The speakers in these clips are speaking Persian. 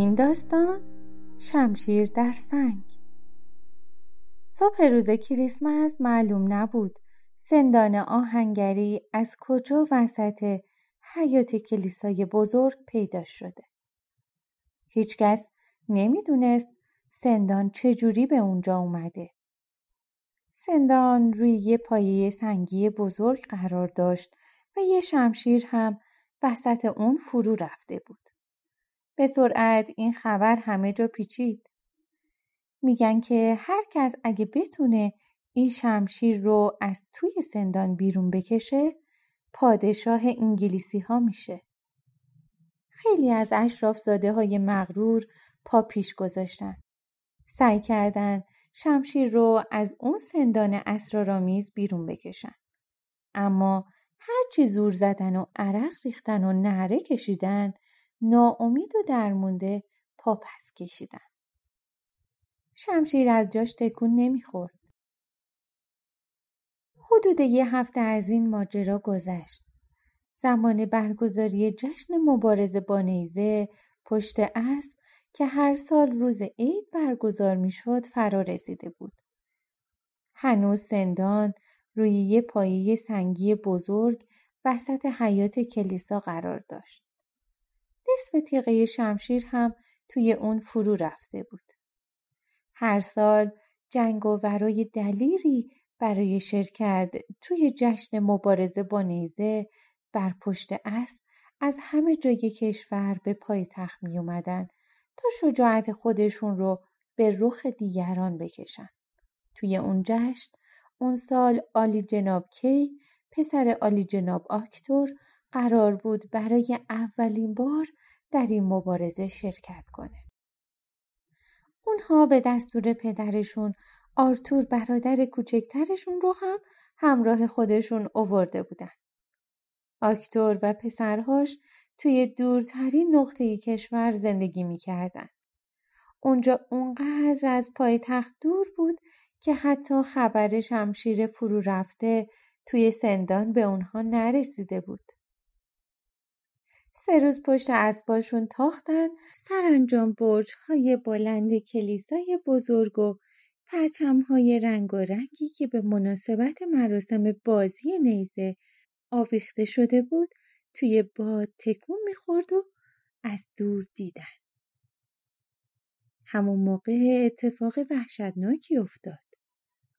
این داستان شمشیر در سنگ صبح روز کریسمس معلوم نبود سندان آهنگری از کجا وسط حیات کلیسای بزرگ پیدا شده. هیچکس نمی‌دونست سندان چجوری به اونجا اومده. سندان روی یه پایه سنگی بزرگ قرار داشت و یه شمشیر هم وسط اون فرو رفته بود. به سرعت این خبر همه جا پیچید. میگن که هر کس اگه بتونه این شمشیر رو از توی سندان بیرون بکشه پادشاه انگلیسی ها میشه. خیلی از اشراف زاده های مغرور پا پیش گذاشتن. سعی کردن شمشیر رو از اون سندان اسرارآمیز بیرون بکشن. اما هرچی زور زدن و عرق ریختن و نهره کشیدن ناامید و درمونده پا پس کشیدن. شمشیر از جاش تکون نمی‌خورد. حدود یه هفته از این ماجرا گذشت. زمان برگزاری جشن مبارزه با نیزه پشت اسب که هر سال روز عید برگزار می‌شد فرا رسیده بود. هنوز سندان روی یه پایه سنگی بزرگ وسط حیات کلیسا قرار داشت. نصف تیغه شمشیر هم توی اون فرو رفته بود. هر سال جنگ و ورای دلیری برای شرکت توی جشن مبارزه با نیزه بر پشت اسب از همه جای کشور به پای تخت می اومدن تا شجاعت خودشون رو به رخ دیگران بکشن. توی اون جشن اون سال آلی جناب کی پسر آلی جناب آکتور قرار بود برای اولین بار در این مبارزه شرکت کنه. اونها به دستور پدرشون آرتور برادر کوچکترشون رو هم همراه خودشون اوورده بودن. آکتور و پسرهاش توی دورترین نقطه کشور زندگی می‌کردن. اونجا اونقدر از پای تخت دور بود که حتی خبر شمشیر فرو رفته توی سندان به اونها نرسیده بود. سه روز پشت اسباشون تاختن سرانجام برج های بلند کلیسای بزرگ و پرچم های رنگ و رنگی که به مناسبت مراسم بازی نیزه آویخته شده بود توی باد تکون می‌خورد و از دور دیدن. همون موقع اتفاق وحشتناکی افتاد.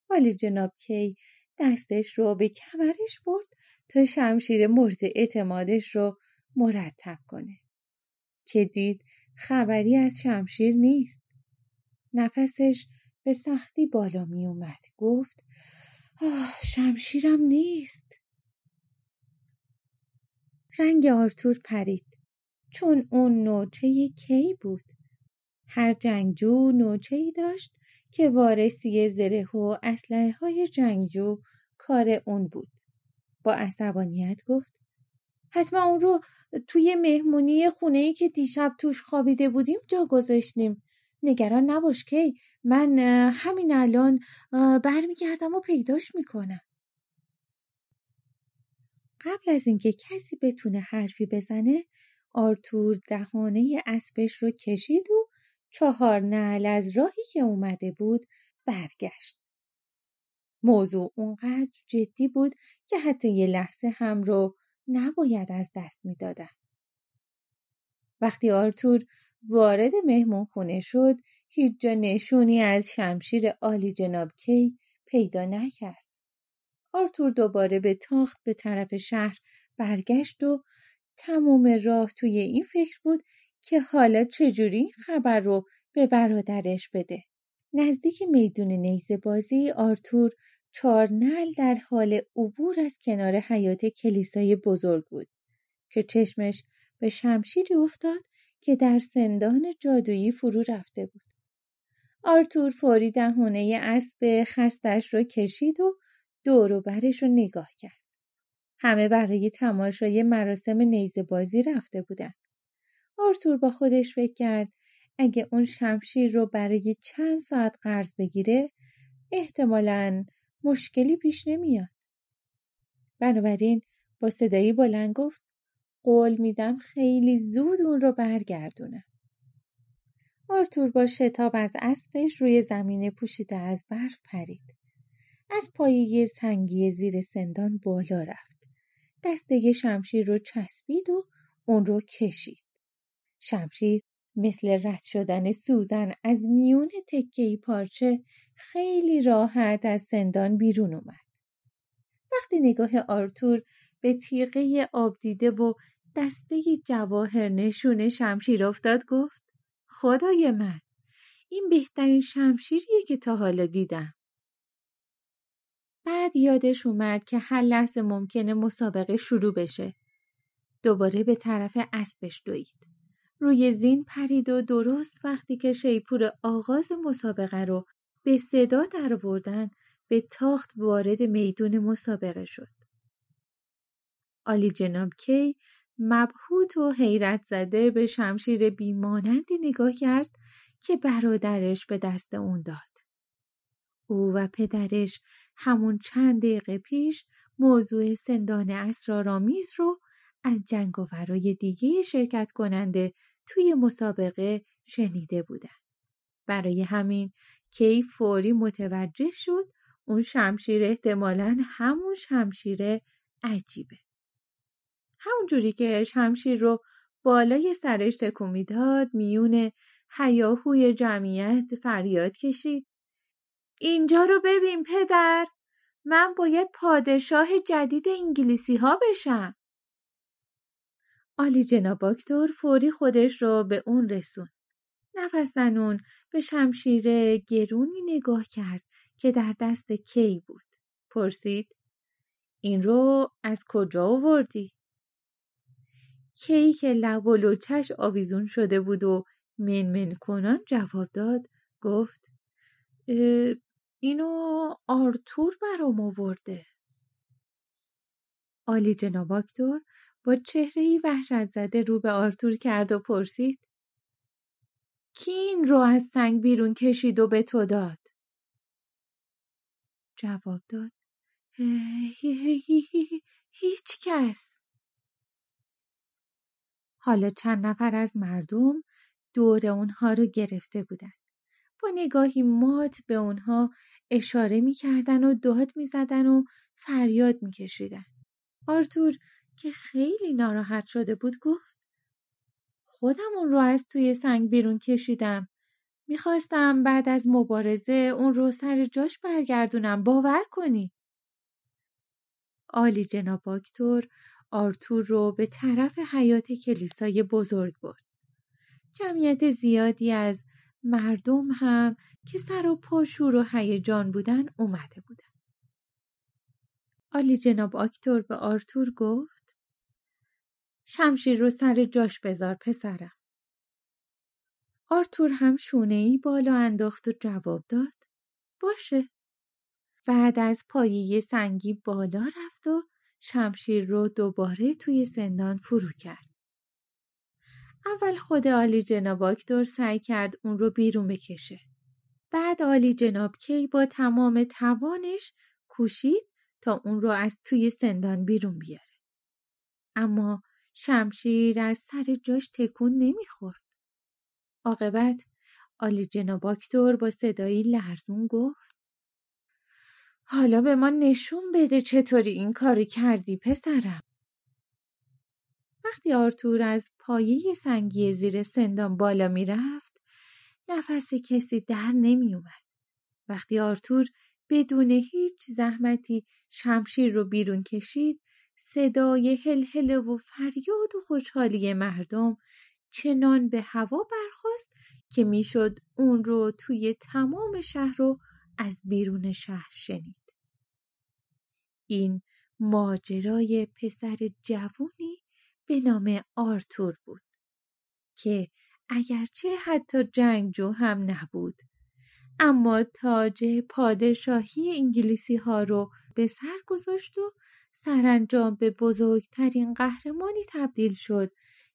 ولی جناب کی دستش رو به کمرش برد تا شمشیر مورد اعتمادش رو مرتب کنه. که دید خبری از شمشیر نیست. نفسش به سختی بالا می اومد. گفت آه شمشیرم نیست. رنگ آرتور پرید. چون اون نوچه کی بود. هر جنگجو نوچه ای داشت که وارسی زره و اسلحه های جنگجو کار اون بود. با عصبانیت گفت حتما اون رو توی مهمونی خونه ای که دیشب توش خوابیده بودیم جا گذاشتیم. نگران نباش کی من همین الان برمیگردم و پیداش می‌کنم. قبل از اینکه کسی بتونه حرفی بزنه آرتور دهانه اسبش رو کشید و چهار نعل از راهی که اومده بود برگشت. موضوع اونقدر جدی بود که حتی یه لحظه هم رو نباید از دست می‌دادن. وقتی آرتور وارد مهمون خونه شد هیچ جا نشونی از شمشیر عالی جناب کی پیدا نکرد. آرتور دوباره به تاخت به طرف شهر برگشت و تمام راه توی این فکر بود که حالا چجوری خبر رو به برادرش بده. نزدیک میدون نیزه بازی آرتور چارنل در حال عبور از کنار حیات کلیسای بزرگ بود که چشمش به شمشیری افتاد که در سندان جادویی فرو رفته بود. آرتور فوری دهونه اسب خستش رو کشید و دور و برش رو نگاه کرد. همه برای تماشای مراسم نیزه بازی رفته بودن. آرتور با خودش فکر کرد اگه اون شمشیر رو برای چند ساعت قرض بگیره احتمالا مشکلی پیش نمیاد. بنابراین با صدایی بلند گفت قول میدم خیلی زود اون رو برگردونه. آرتور با شتاب از اسبش روی زمین پوشیده از برف پرید. از پایه سنگی زیر سندان بالا رفت. دسته شمشیر رو چسبید و اون رو کشید. شمشیر مثل رد شدن سوزن از میون تکهی پارچه خیلی راحت از سندان بیرون اومد. وقتی نگاه آرتور به تیغه آب دیده و دسته جواهر نشون شمشیر افتاد گفت خدای من این بهترین شمشیریه که تا حالا دیدم. بعد یادش اومد که هر لحظه ممکنه مسابقه شروع بشه. دوباره به طرف اسبش دوید. روی زین پرید و درست وقتی که شیپور آغاز مسابقه رو به صدا در بردن به تاخت وارد میدون مسابقه شد. آلی جناب کی مبهوت و حیرت زده به شمشیر بیمانندی نگاه کرد که برادرش به دست اون داد. او و پدرش همون چند دقیقه پیش موضوع سندان اسرارآمیز رو از جنگاورای دیگه شرکت کننده توی مسابقه شنیده بودن. برای همین کی فوری متوجه شد اون شمشیر احتمالا همون شمشیر عجیبه. همون جوری که شمشیر رو بالای سرش تکون می‌داد میون هیاهوی جمعیت فریاد کشید. اینجا رو ببین پدر من باید پادشاه جدید انگلیسی ها بشم آلی جناباکتور فوری خودش رو به اون رسون نفس به شمشیر گرونی نگاه کرد که در دست کی بود. پرسید این رو از کجا آوردی؟ کی که لب و لوچش آویزون شده بود و منمن کنان جواب داد گفت اینو آرتور برام آورده. آلی جناب با چهره وحشت زده رو به آرتور کرد و پرسید کی این رو از سنگ بیرون کشید و به تو داد؟ جواب داد هیچ کس حالا چند نفر از مردم دور اونها رو گرفته بودن. با نگاهی مات به اونها اشاره می‌کردن و داد می‌زدن و فریاد میکشیدن. آرتور که خیلی ناراحت شده بود گفت خودم اون رو از توی سنگ بیرون کشیدم. می‌خواستم بعد از مبارزه اون رو سر جاش برگردونم باور کنی. آلی جناب آکتور آرتور رو به طرف حیات کلیسای بزرگ برد. جمعیت زیادی از مردم هم که سر و پاشور و هیجان بودن اومده بودن. آلی جناب آکتور به آرتور گفت شمشیر رو سر جاش بذار پسرم. آرتور هم شونه ای بالا انداخت و جواب داد باشه. بعد از پایه سنگی بالا رفت و شمشیر رو دوباره توی سندان فرو کرد. اول خود عالی جناب آکتور سعی کرد اون رو بیرون بکشه. بعد عالی جناب کی با تمام توانش کوشید تا اون رو از توی سندان بیرون بیاره. اما شمشیر از سر جاش تکون نمی‌خورد. عاقبت عالی جناب آکتور با صدایی لرزون گفت حالا به ما نشون بده چطوری این کاری کردی پسرم. وقتی آرتور از پایه سنگی زیر سندان بالا می‌رفت نفس کسی در نمی اومد. وقتی آرتور بدون هیچ زحمتی شمشیر رو بیرون کشید صدای هلهله و فریاد و خوشحالی مردم چنان به هوا برخواست که می‌شد اون رو توی تمام شهر رو از بیرون شهر شنید. این ماجرای پسر جوونی به نام آرتور بود که اگرچه حتی جنگجو هم نبود اما تاج پادشاهی انگلیسی ها رو به سر گذاشت و سرانجام به بزرگترین قهرمانی تبدیل شد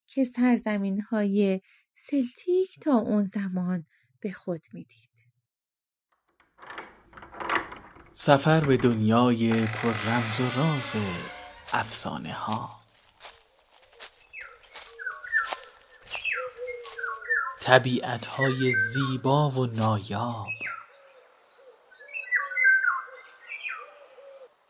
که سرزمین های سلتیک تا اون زمان به خود می‌دید. سفر به دنیای پر رمز و راز افسانه ها طبیعت های زیبا و نایاب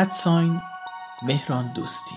ادساین مهران دوستی.